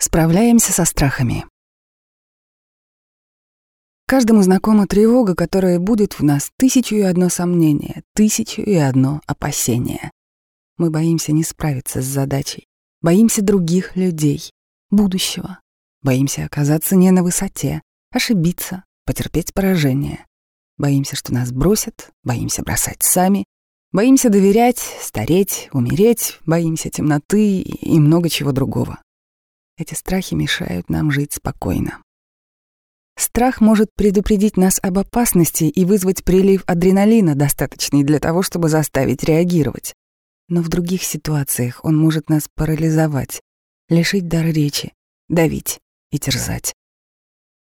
Справляемся со страхами. Каждому знакома тревога, которая будет в нас тысячу и одно сомнение, тысячу и одно опасение. Мы боимся не справиться с задачей, боимся других людей, будущего, боимся оказаться не на высоте, ошибиться, потерпеть поражение. Боимся, что нас бросят, боимся бросать сами, боимся доверять, стареть, умереть, боимся темноты и много чего другого. Эти страхи мешают нам жить спокойно. Страх может предупредить нас об опасности и вызвать прилив адреналина, достаточный для того, чтобы заставить реагировать. Но в других ситуациях он может нас парализовать, лишить дар речи, давить и терзать.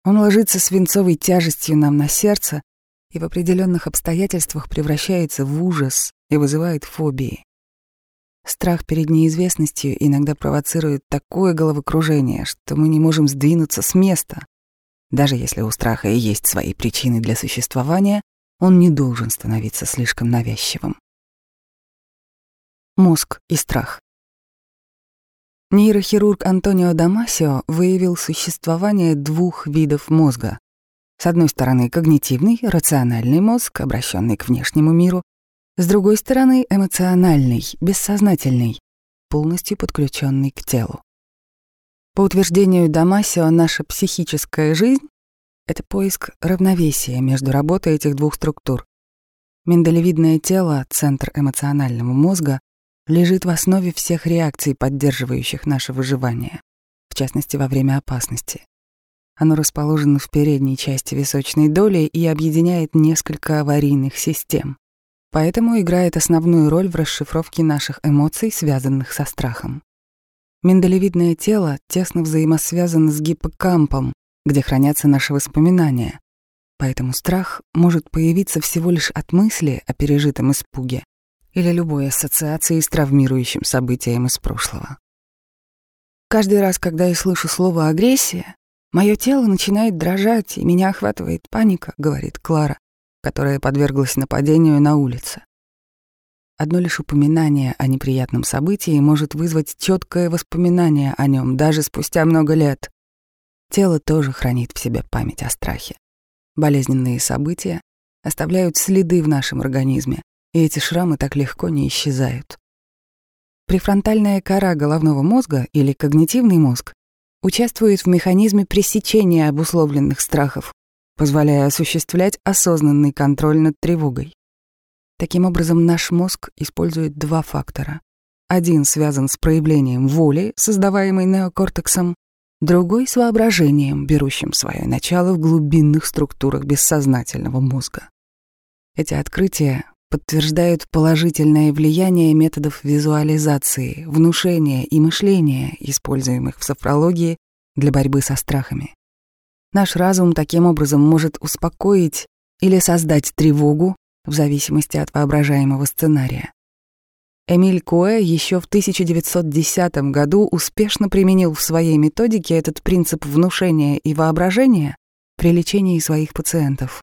Он ложится свинцовой тяжестью нам на сердце и в определенных обстоятельствах превращается в ужас и вызывает фобии. Страх перед неизвестностью иногда провоцирует такое головокружение, что мы не можем сдвинуться с места. Даже если у страха и есть свои причины для существования, он не должен становиться слишком навязчивым. Мозг и страх. Нейрохирург Антонио Дамасио выявил существование двух видов мозга. С одной стороны, когнитивный, рациональный мозг, обращенный к внешнему миру, с другой стороны, эмоциональный, бессознательный, полностью подключенный к телу. По утверждению Дамасио, наша психическая жизнь — это поиск равновесия между работой этих двух структур. Миндалевидное тело, центр эмоционального мозга, лежит в основе всех реакций, поддерживающих наше выживание, в частности, во время опасности. Оно расположено в передней части височной доли и объединяет несколько аварийных систем поэтому играет основную роль в расшифровке наших эмоций, связанных со страхом. Миндалевидное тело тесно взаимосвязано с гиппокампом, где хранятся наши воспоминания, поэтому страх может появиться всего лишь от мысли о пережитом испуге или любой ассоциации с травмирующим событием из прошлого. Каждый раз, когда я слышу слово «агрессия», мое тело начинает дрожать, и меня охватывает паника, говорит Клара которая подверглась нападению на улице. Одно лишь упоминание о неприятном событии может вызвать четкое воспоминание о нем даже спустя много лет. Тело тоже хранит в себе память о страхе. Болезненные события оставляют следы в нашем организме, и эти шрамы так легко не исчезают. Префронтальная кора головного мозга или когнитивный мозг участвует в механизме пресечения обусловленных страхов позволяя осуществлять осознанный контроль над тревогой. Таким образом, наш мозг использует два фактора. Один связан с проявлением воли, создаваемой неокортексом, другой — с воображением, берущим свое начало в глубинных структурах бессознательного мозга. Эти открытия подтверждают положительное влияние методов визуализации, внушения и мышления, используемых в софрологии для борьбы со страхами. Наш разум таким образом может успокоить или создать тревогу в зависимости от воображаемого сценария. Эмиль Куэ еще в 1910 году успешно применил в своей методике этот принцип внушения и воображения при лечении своих пациентов.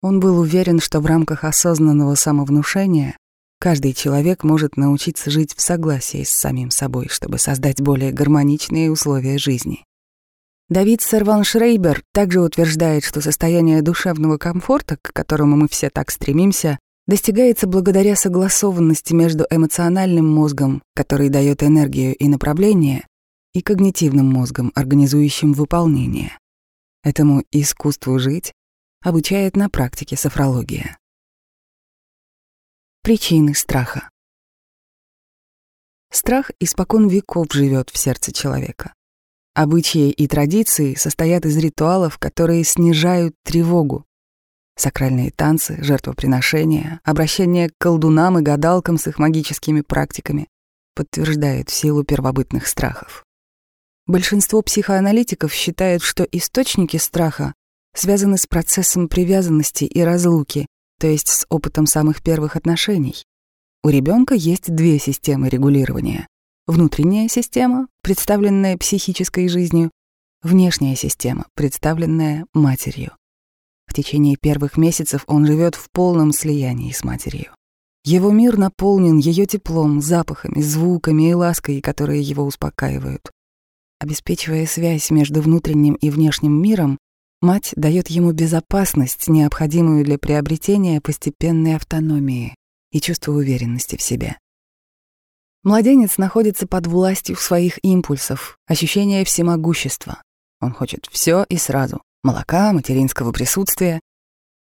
Он был уверен, что в рамках осознанного самовнушения каждый человек может научиться жить в согласии с самим собой, чтобы создать более гармоничные условия жизни. Давид Серван-Шрейбер также утверждает, что состояние душевного комфорта, к которому мы все так стремимся, достигается благодаря согласованности между эмоциональным мозгом, который дает энергию и направление, и когнитивным мозгом, организующим выполнение. Этому искусству жить обучает на практике софрология. Причины страха. Страх испокон веков живет в сердце человека. Обычаи и традиции состоят из ритуалов, которые снижают тревогу. Сакральные танцы, жертвоприношения, обращение к колдунам и гадалкам с их магическими практиками подтверждают силу первобытных страхов. Большинство психоаналитиков считают, что источники страха связаны с процессом привязанности и разлуки, то есть с опытом самых первых отношений. У ребенка есть две системы регулирования Внутренняя система, представленная психической жизнью, внешняя система, представленная матерью. В течение первых месяцев он живет в полном слиянии с матерью. Его мир наполнен ее теплом, запахами, звуками и лаской, которые его успокаивают. Обеспечивая связь между внутренним и внешним миром, мать дает ему безопасность, необходимую для приобретения постепенной автономии и чувства уверенности в себе. Младенец находится под властью своих импульсов, ощущения всемогущества. Он хочет все и сразу — молока, материнского присутствия.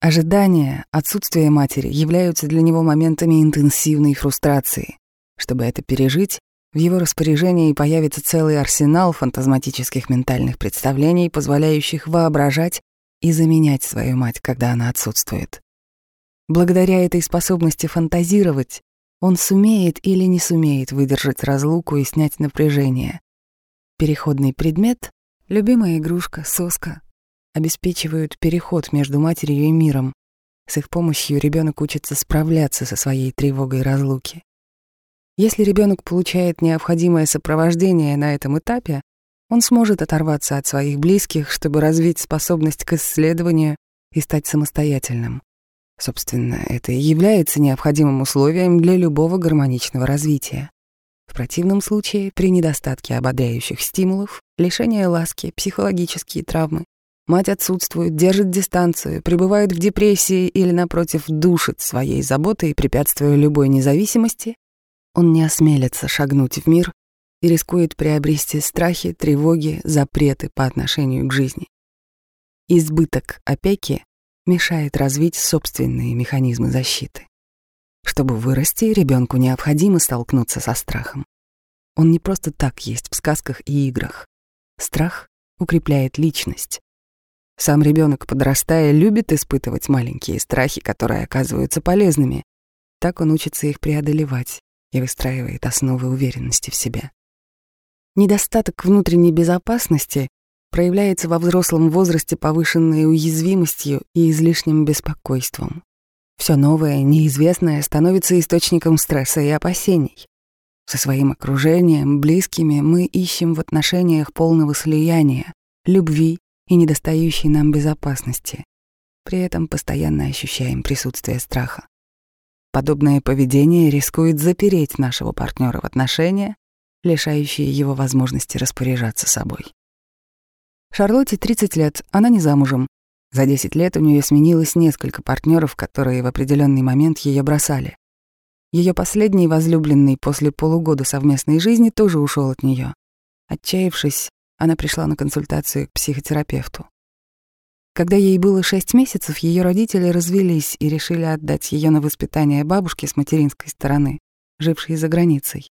Ожидания, отсутствие матери являются для него моментами интенсивной фрустрации. Чтобы это пережить, в его распоряжении появится целый арсенал фантазматических ментальных представлений, позволяющих воображать и заменять свою мать, когда она отсутствует. Благодаря этой способности фантазировать, он сумеет или не сумеет выдержать разлуку и снять напряжение. Переходный предмет — любимая игрушка, соска — обеспечивают переход между матерью и миром. С их помощью ребенок учится справляться со своей тревогой разлуки. Если ребенок получает необходимое сопровождение на этом этапе, он сможет оторваться от своих близких, чтобы развить способность к исследованию и стать самостоятельным. Собственно, это и является необходимым условием для любого гармоничного развития. В противном случае, при недостатке ободряющих стимулов, лишение ласки, психологические травмы, мать отсутствует, держит дистанцию, пребывает в депрессии или, напротив, душит своей заботой, препятствуя любой независимости, он не осмелится шагнуть в мир и рискует приобрести страхи, тревоги, запреты по отношению к жизни. Избыток опеки мешает развить собственные механизмы защиты. Чтобы вырасти, ребенку необходимо столкнуться со страхом. Он не просто так есть в сказках и играх. Страх укрепляет личность. Сам ребенок, подрастая, любит испытывать маленькие страхи, которые оказываются полезными. Так он учится их преодолевать и выстраивает основы уверенности в себе. Недостаток внутренней безопасности проявляется во взрослом возрасте повышенной уязвимостью и излишним беспокойством. Все новое, неизвестное становится источником стресса и опасений. Со своим окружением, близкими мы ищем в отношениях полного слияния, любви и недостающей нам безопасности. При этом постоянно ощущаем присутствие страха. Подобное поведение рискует запереть нашего партнера в отношения, лишающие его возможности распоряжаться собой. Шарлотте 30 лет, она не замужем. За 10 лет у нее сменилось несколько партнеров, которые в определенный момент ее бросали. Ее последний возлюбленный после полугода совместной жизни тоже ушел от нее. Отчаявшись, она пришла на консультацию к психотерапевту. Когда ей было шесть месяцев, ее родители развелись и решили отдать ее на воспитание бабушке с материнской стороны, жившей за границей.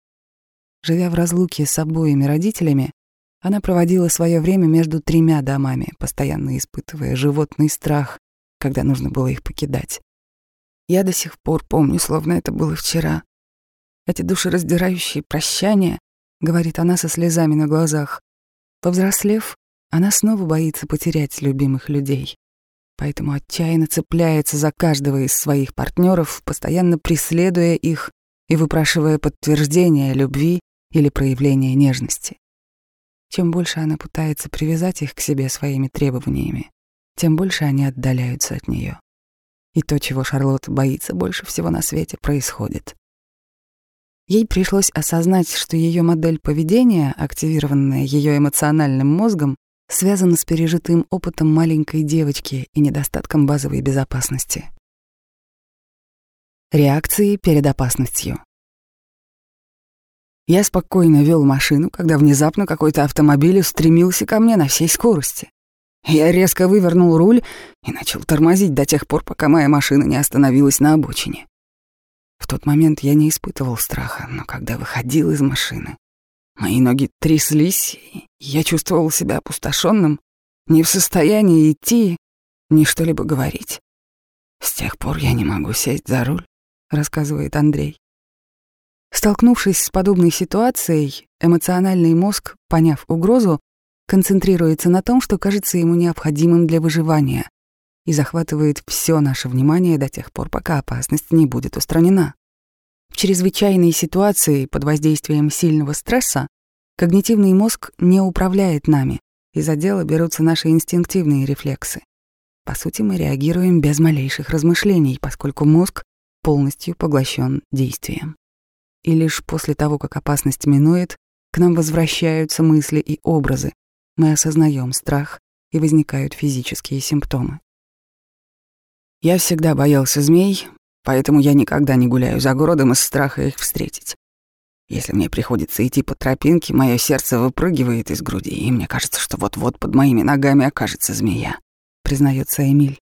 Живя в разлуке с обоими родителями, она проводила свое время между тремя домами, постоянно испытывая животный страх, когда нужно было их покидать. Я до сих пор помню, словно это было вчера. Эти душераздирающие прощания, говорит она со слезами на глазах. Повзрослев, она снова боится потерять любимых людей, поэтому отчаянно цепляется за каждого из своих партнеров, постоянно преследуя их и выпрашивая подтверждение любви или проявления нежности. Чем больше она пытается привязать их к себе своими требованиями, тем больше они отдаляются от нее. И то, чего Шарлотта боится больше всего на свете, происходит. Ей пришлось осознать, что ее модель поведения, активированная ее эмоциональным мозгом, связано с пережитым опытом маленькой девочки и недостатком базовой безопасности. Реакции перед опасностью. Я спокойно вел машину, когда внезапно какой-то автомобиль устремился ко мне на всей скорости. Я резко вывернул руль и начал тормозить до тех пор, пока моя машина не остановилась на обочине. В тот момент я не испытывал страха, но когда выходил из машины, Мои ноги тряслись, и я чувствовал себя опустошенным, не в состоянии идти, ни что-либо говорить. С тех пор я не могу сесть за руль, рассказывает Андрей. Столкнувшись с подобной ситуацией, эмоциональный мозг, поняв угрозу, концентрируется на том, что кажется ему необходимым для выживания, и захватывает все наше внимание до тех пор, пока опасность не будет устранена. В чрезвычайной ситуации под воздействием сильного стресса когнитивный мозг не управляет нами, и за дело берутся наши инстинктивные рефлексы. По сути, мы реагируем без малейших размышлений, поскольку мозг полностью поглощен действием. И лишь после того, как опасность минует, К нам возвращаются мысли и образы. Мы осознаем страх, и возникают физические симптомы. Я всегда боялся змей, поэтому я никогда не гуляю за городом из страха их встретить. Если мне приходится идти по тропинке, мое сердце выпрыгивает из груди, и мне кажется, что вот-вот под моими ногами окажется змея, признается Эмиль.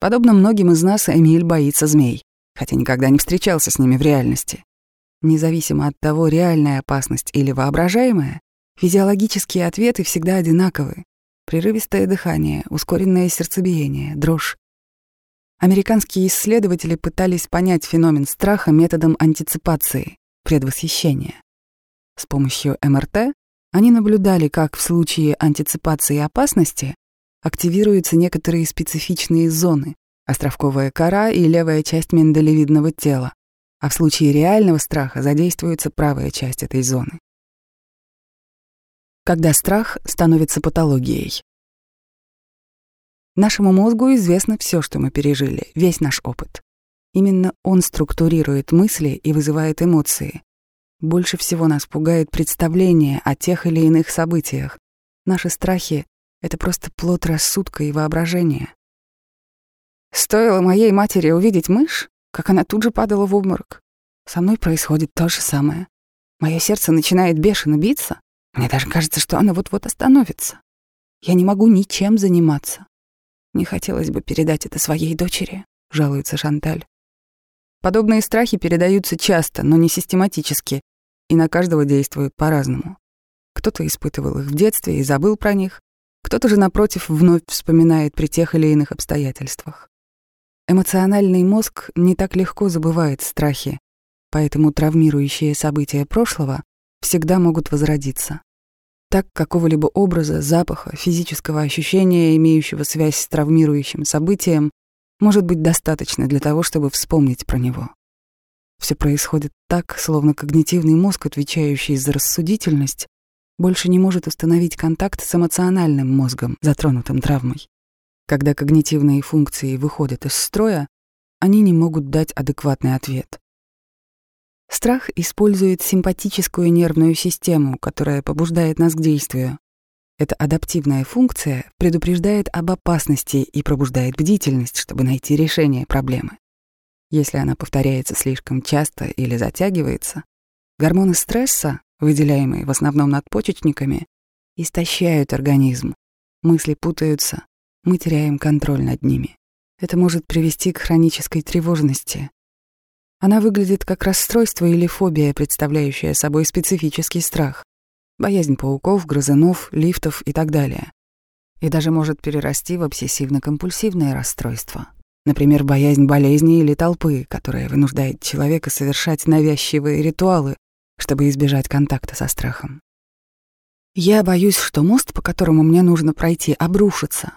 Подобно многим из нас, Эмиль боится змей, хотя никогда не встречался с ними в реальности. Независимо от того, реальная опасность или воображаемая, физиологические ответы всегда одинаковы. Прерывистое дыхание, ускоренное сердцебиение, дрожь. Американские исследователи пытались понять феномен страха методом антиципации, предвосхищения. С помощью МРТ они наблюдали, как в случае антиципации опасности активируются некоторые специфичные зоны — островковая кора и левая часть миндалевидного тела, а в случае реального страха задействуется правая часть этой зоны. Когда страх становится патологией. Нашему мозгу известно все, что мы пережили, весь наш опыт. Именно он структурирует мысли и вызывает эмоции. Больше всего нас пугает представление о тех или иных событиях. Наши страхи — это просто плод рассудка и воображения. Стоило моей матери увидеть мышь, как она тут же падала в обморок. Со мной происходит то же самое. Мое сердце начинает бешено биться. Мне даже кажется, что оно вот-вот остановится. Я не могу ничем заниматься. Не хотелось бы передать это своей дочери, жалуется Шанталь. Подобные страхи передаются часто, но не систематически, и на каждого действуют по-разному. Кто-то испытывал их в детстве и забыл про них, кто-то же, напротив, вновь вспоминает при тех или иных обстоятельствах. Эмоциональный мозг не так легко забывает страхи, поэтому травмирующие события прошлого всегда могут возродиться. Так какого-либо образа, запаха, физического ощущения, имеющего связь с травмирующим событием, может быть достаточно для того, чтобы вспомнить про него. Все происходит так, словно когнитивный мозг, отвечающий за рассудительность, больше не может установить контакт с эмоциональным мозгом, затронутым травмой. Когда когнитивные функции выходят из строя, они не могут дать адекватный ответ. Страх использует симпатическую нервную систему, которая побуждает нас к действию. Эта адаптивная функция предупреждает об опасности и пробуждает бдительность, чтобы найти решение проблемы. Если она повторяется слишком часто или затягивается, гормоны стресса, выделяемые в основном надпочечниками, истощают организм, мысли путаются, мы теряем контроль над ними. Это может привести к хронической тревожности. Она выглядит как расстройство или фобия, представляющая собой специфический страх, боязнь пауков, грызунов, лифтов и так далее. И даже может перерасти в обсессивно-компульсивное расстройство. Например, боязнь болезни или толпы, которая вынуждает человека совершать навязчивые ритуалы, чтобы избежать контакта со страхом. Я боюсь, что мост, по которому мне нужно пройти, обрушится,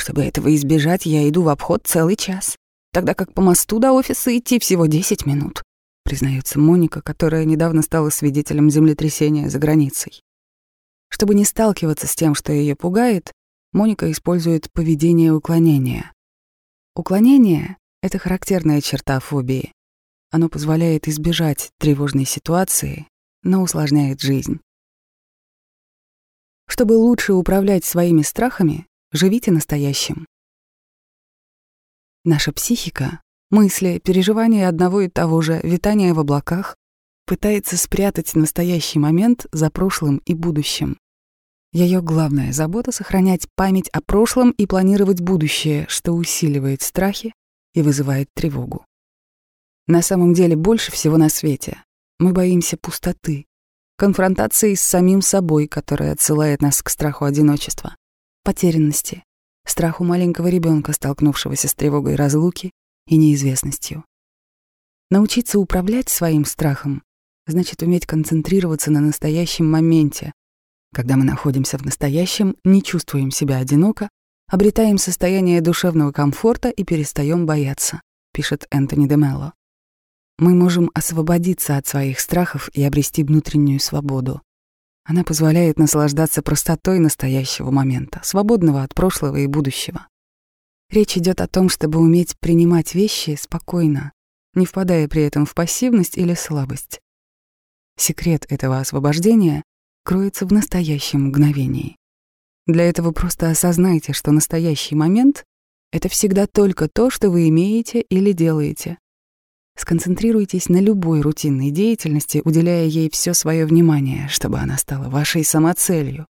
чтобы этого избежать, я иду в обход целый час, тогда как по мосту до офиса идти всего 10 минут, признается Моника, которая недавно стала свидетелем землетрясения за границей. Чтобы не сталкиваться с тем, что ее пугает, Моника использует поведение уклонения. Уклонение — это характерная черта фобии. Оно позволяет избежать тревожной ситуации, но усложняет жизнь. Чтобы лучше управлять своими страхами, Живите настоящим. Наша психика, мысли, переживания одного и того же, витания в облаках, пытается спрятать настоящий момент за прошлым и будущим. Ее главная забота — сохранять память о прошлом и планировать будущее, что усиливает страхи и вызывает тревогу. На самом деле больше всего на свете мы боимся пустоты, конфронтации с самим собой, которая отсылает нас к страху одиночества потерянности, страху маленького ребенка, столкнувшегося с тревогой разлуки и неизвестностью. Научиться управлять своим страхом значит уметь концентрироваться на настоящем моменте. Когда мы находимся в настоящем, не чувствуем себя одиноко, обретаем состояние душевного комфорта и перестаем бояться, пишет Энтони де Мелло. Мы можем освободиться от своих страхов и обрести внутреннюю свободу. Она позволяет наслаждаться простотой настоящего момента, свободного от прошлого и будущего. Речь идет о том, чтобы уметь принимать вещи спокойно, не впадая при этом в пассивность или слабость. Секрет этого освобождения кроется в настоящем мгновении. Для этого просто осознайте, что настоящий момент — это всегда только то, что вы имеете или делаете. Сконцентрируйтесь на любой рутинной деятельности, уделяя ей все свое внимание, чтобы она стала вашей самоцелью.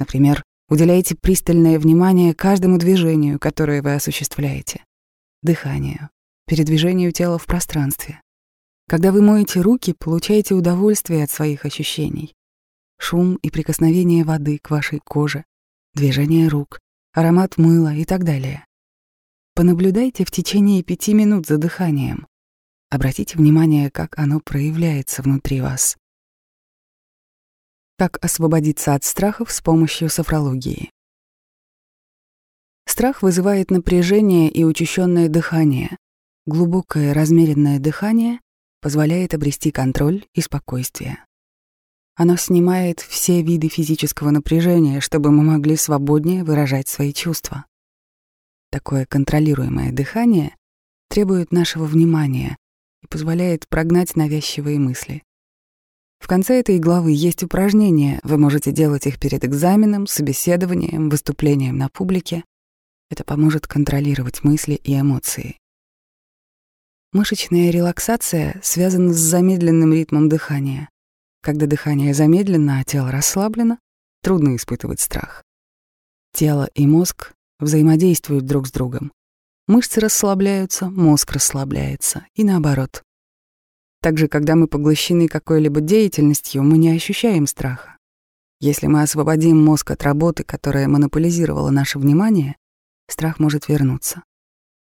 Например, уделяйте пристальное внимание каждому движению, которое вы осуществляете. Дыханию, передвижению тела в пространстве. Когда вы моете руки, получаете удовольствие от своих ощущений. Шум и прикосновение воды к вашей коже, движение рук, аромат мыла и так далее. Понаблюдайте в течение пяти минут за дыханием. Обратите внимание, как оно проявляется внутри вас. Как освободиться от страхов с помощью софрологии. Страх вызывает напряжение и учащенное дыхание. Глубокое размеренное дыхание позволяет обрести контроль и спокойствие. Оно снимает все виды физического напряжения, чтобы мы могли свободнее выражать свои чувства. Такое контролируемое дыхание требует нашего внимания, и позволяет прогнать навязчивые мысли. В конце этой главы есть упражнения, вы можете делать их перед экзаменом, собеседованием, выступлением на публике. Это поможет контролировать мысли и эмоции. Мышечная релаксация связана с замедленным ритмом дыхания. Когда дыхание замедлено, а тело расслаблено, трудно испытывать страх. Тело и мозг взаимодействуют друг с другом. Мышцы расслабляются, мозг расслабляется, и наоборот. Также, когда мы поглощены какой-либо деятельностью, мы не ощущаем страха. Если мы освободим мозг от работы, которая монополизировала наше внимание, страх может вернуться.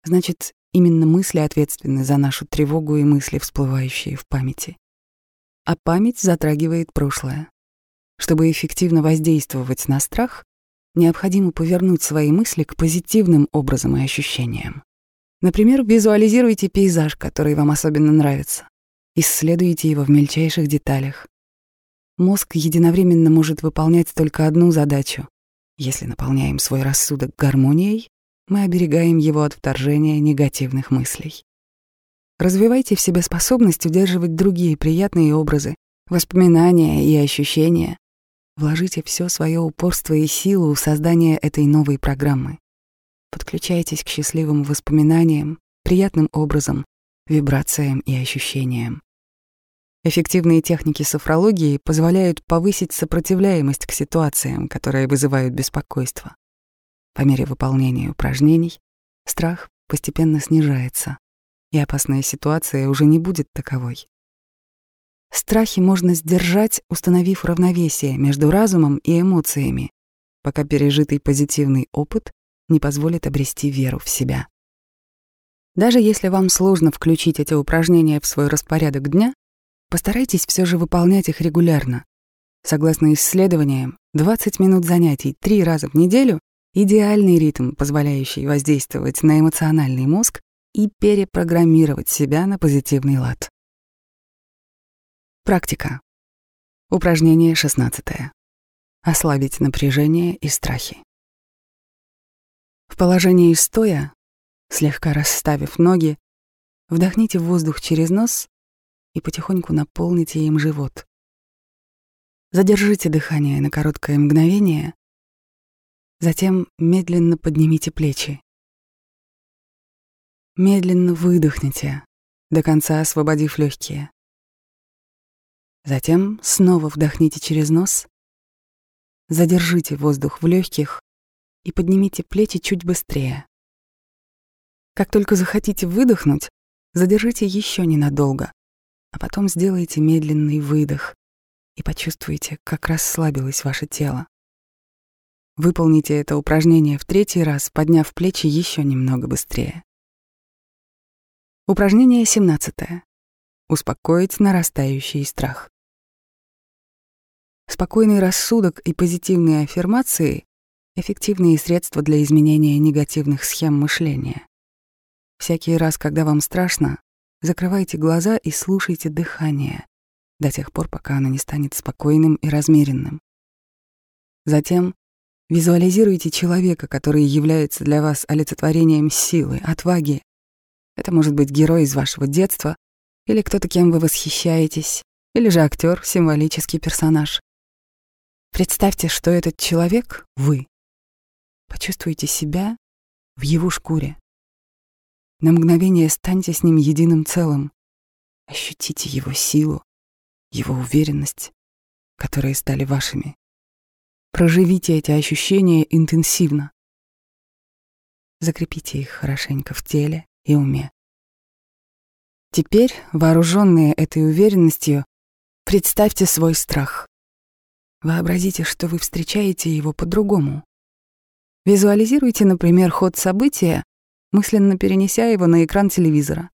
Значит, именно мысли ответственны за нашу тревогу и мысли, всплывающие в памяти. А память затрагивает прошлое. Чтобы эффективно воздействовать на страх, необходимо повернуть свои мысли к позитивным образам и ощущениям. Например, визуализируйте пейзаж, который вам особенно нравится. Исследуйте его в мельчайших деталях. Мозг единовременно может выполнять только одну задачу. Если наполняем свой рассудок гармонией, мы оберегаем его от вторжения негативных мыслей. Развивайте в себе способность удерживать другие приятные образы, воспоминания и ощущения, Вложите все свое упорство и силу в создание этой новой программы. Подключайтесь к счастливым воспоминаниям, приятным образом, вибрациям и ощущениям. Эффективные техники софрологии позволяют повысить сопротивляемость к ситуациям, которые вызывают беспокойство. По мере выполнения упражнений страх постепенно снижается, и опасная ситуация уже не будет таковой. Страхи можно сдержать, установив равновесие между разумом и эмоциями, пока пережитый позитивный опыт не позволит обрести веру в себя. Даже если вам сложно включить эти упражнения в свой распорядок дня, постарайтесь все же выполнять их регулярно. Согласно исследованиям, 20 минут занятий три раза в неделю — идеальный ритм, позволяющий воздействовать на эмоциональный мозг и перепрограммировать себя на позитивный лад. Практика. Упражнение 16. Ослабить напряжение и страхи. В положении стоя, слегка расставив ноги, вдохните воздух через нос и потихоньку наполните им живот. Задержите дыхание на короткое мгновение, затем медленно поднимите плечи. Медленно выдохните, до конца освободив легкие. Затем снова вдохните через нос, задержите воздух в легких и поднимите плечи чуть быстрее. Как только захотите выдохнуть, задержите еще ненадолго, а потом сделайте медленный выдох и почувствуйте, как расслабилось ваше тело. Выполните это упражнение в третий раз, подняв плечи еще немного быстрее. Упражнение 17. Успокоить нарастающий страх. Спокойный рассудок и позитивные аффирмации — эффективные средства для изменения негативных схем мышления. Всякий раз, когда вам страшно, закрывайте глаза и слушайте дыхание до тех пор, пока оно не станет спокойным и размеренным. Затем визуализируйте человека, который является для вас олицетворением силы, отваги. Это может быть герой из вашего детства или кто-то, кем вы восхищаетесь, или же актер, символический персонаж. Представьте, что этот человек — вы. Почувствуйте себя в его шкуре. На мгновение станьте с ним единым целым. Ощутите его силу, его уверенность, которые стали вашими. Проживите эти ощущения интенсивно. Закрепите их хорошенько в теле и уме. Теперь, вооруженные этой уверенностью, представьте свой страх. Вообразите, что вы встречаете его по-другому. Визуализируйте, например, ход события, мысленно перенеся его на экран телевизора.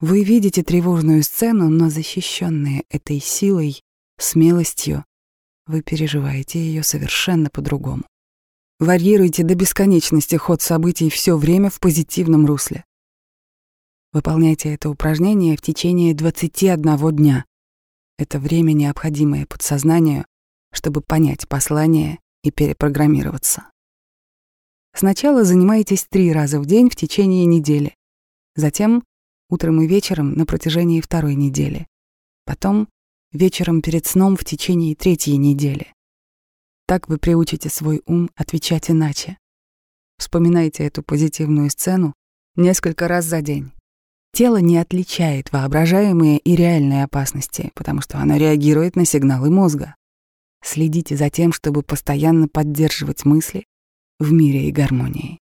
Вы видите тревожную сцену, но защищенные этой силой, смелостью, вы переживаете ее совершенно по-другому. Варьируйте до бесконечности ход событий все время в позитивном русле. Выполняйте это упражнение в течение 21 дня. Это время, необходимое подсознанию, чтобы понять послание и перепрограммироваться. Сначала занимайтесь три раза в день в течение недели. Затем утром и вечером на протяжении второй недели. Потом вечером перед сном в течение третьей недели. Так вы приучите свой ум отвечать иначе. Вспоминайте эту позитивную сцену несколько раз за день. Тело не отличает воображаемые и реальные опасности, потому что оно реагирует на сигналы мозга. Следите за тем, чтобы постоянно поддерживать мысли в мире и гармонии.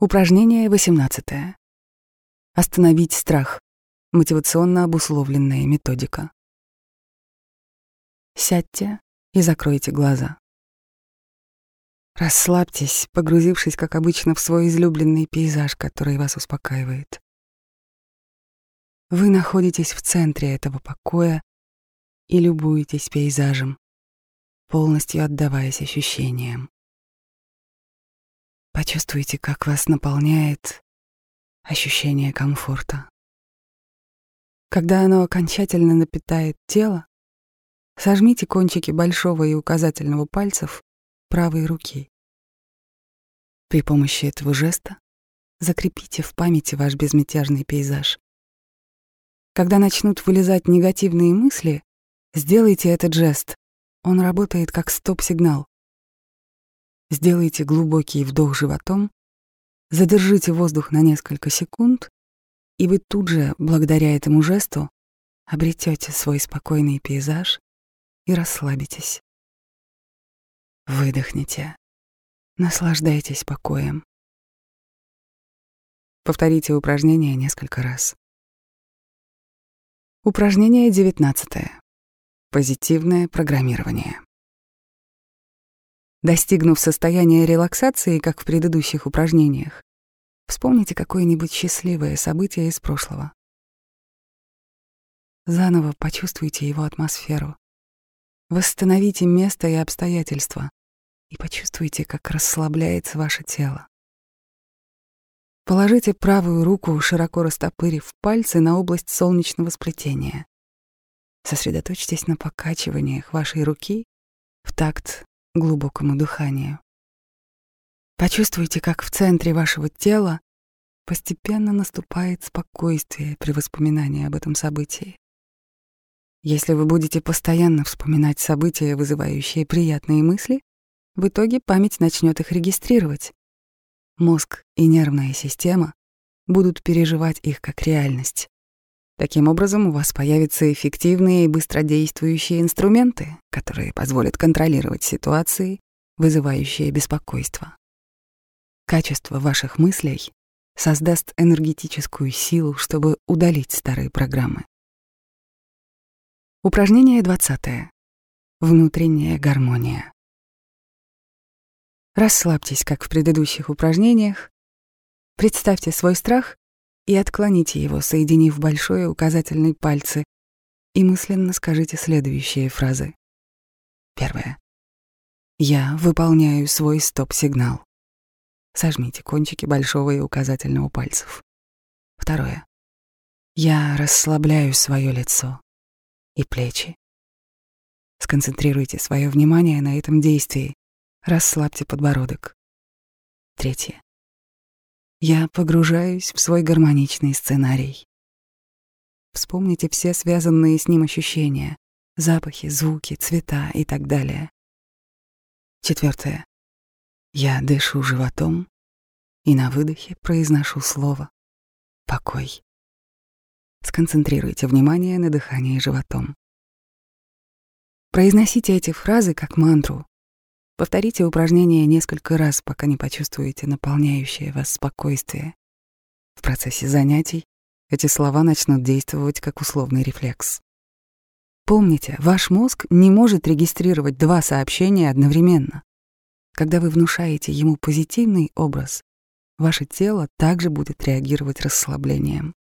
Упражнение 18. Остановить страх. Мотивационно обусловленная методика. Сядьте и закройте глаза. Расслабьтесь, погрузившись, как обычно, в свой излюбленный пейзаж, который вас успокаивает. Вы находитесь в центре этого покоя и любуетесь пейзажем, полностью отдаваясь ощущениям. Почувствуйте, как вас наполняет ощущение комфорта. Когда оно окончательно напитает тело, Сожмите кончики большого и указательного пальцев правой руки. При помощи этого жеста закрепите в памяти ваш безмятежный пейзаж. Когда начнут вылезать негативные мысли, сделайте этот жест. Он работает как стоп-сигнал. Сделайте глубокий вдох животом, задержите воздух на несколько секунд, и вы тут же, благодаря этому жесту, обретете свой спокойный пейзаж и расслабитесь. Выдохните. Наслаждайтесь покоем. Повторите упражнение несколько раз. Упражнение 19. Позитивное программирование. Достигнув состояния релаксации, как в предыдущих упражнениях, вспомните какое-нибудь счастливое событие из прошлого. Заново почувствуйте его атмосферу. Восстановите место и обстоятельства и почувствуйте, как расслабляется ваше тело. Положите правую руку, широко растопырив пальцы на область солнечного сплетения. Сосредоточьтесь на покачиваниях вашей руки в такт глубокому дыханию. Почувствуйте, как в центре вашего тела постепенно наступает спокойствие при воспоминании об этом событии. Если вы будете постоянно вспоминать события, вызывающие приятные мысли, в итоге память начнет их регистрировать. Мозг и нервная система будут переживать их как реальность. Таким образом, у вас появятся эффективные и быстродействующие инструменты, которые позволят контролировать ситуации, вызывающие беспокойство. Качество ваших мыслей создаст энергетическую силу, чтобы удалить старые программы. Упражнение 20. Внутренняя гармония. Расслабьтесь, как в предыдущих упражнениях. Представьте свой страх и отклоните его, соединив большой и указательный пальцы, и мысленно скажите следующие фразы. Первое. Я выполняю свой стоп-сигнал. Сожмите кончики большого и указательного пальцев. Второе. Я расслабляю свое лицо и плечи. Сконцентрируйте свое внимание на этом действии. Расслабьте подбородок. Третье. Я погружаюсь в свой гармоничный сценарий. Вспомните все связанные с ним ощущения — запахи, звуки, цвета и так далее. Четвертое. Я дышу животом и на выдохе произношу слово «покой». Сконцентрируйте внимание на дыхании животом. Произносите эти фразы как мантру. Повторите упражнение несколько раз, пока не почувствуете наполняющее вас спокойствие. В процессе занятий эти слова начнут действовать как условный рефлекс. Помните, ваш мозг не может регистрировать два сообщения одновременно. Когда вы внушаете ему позитивный образ, ваше тело также будет реагировать расслаблением.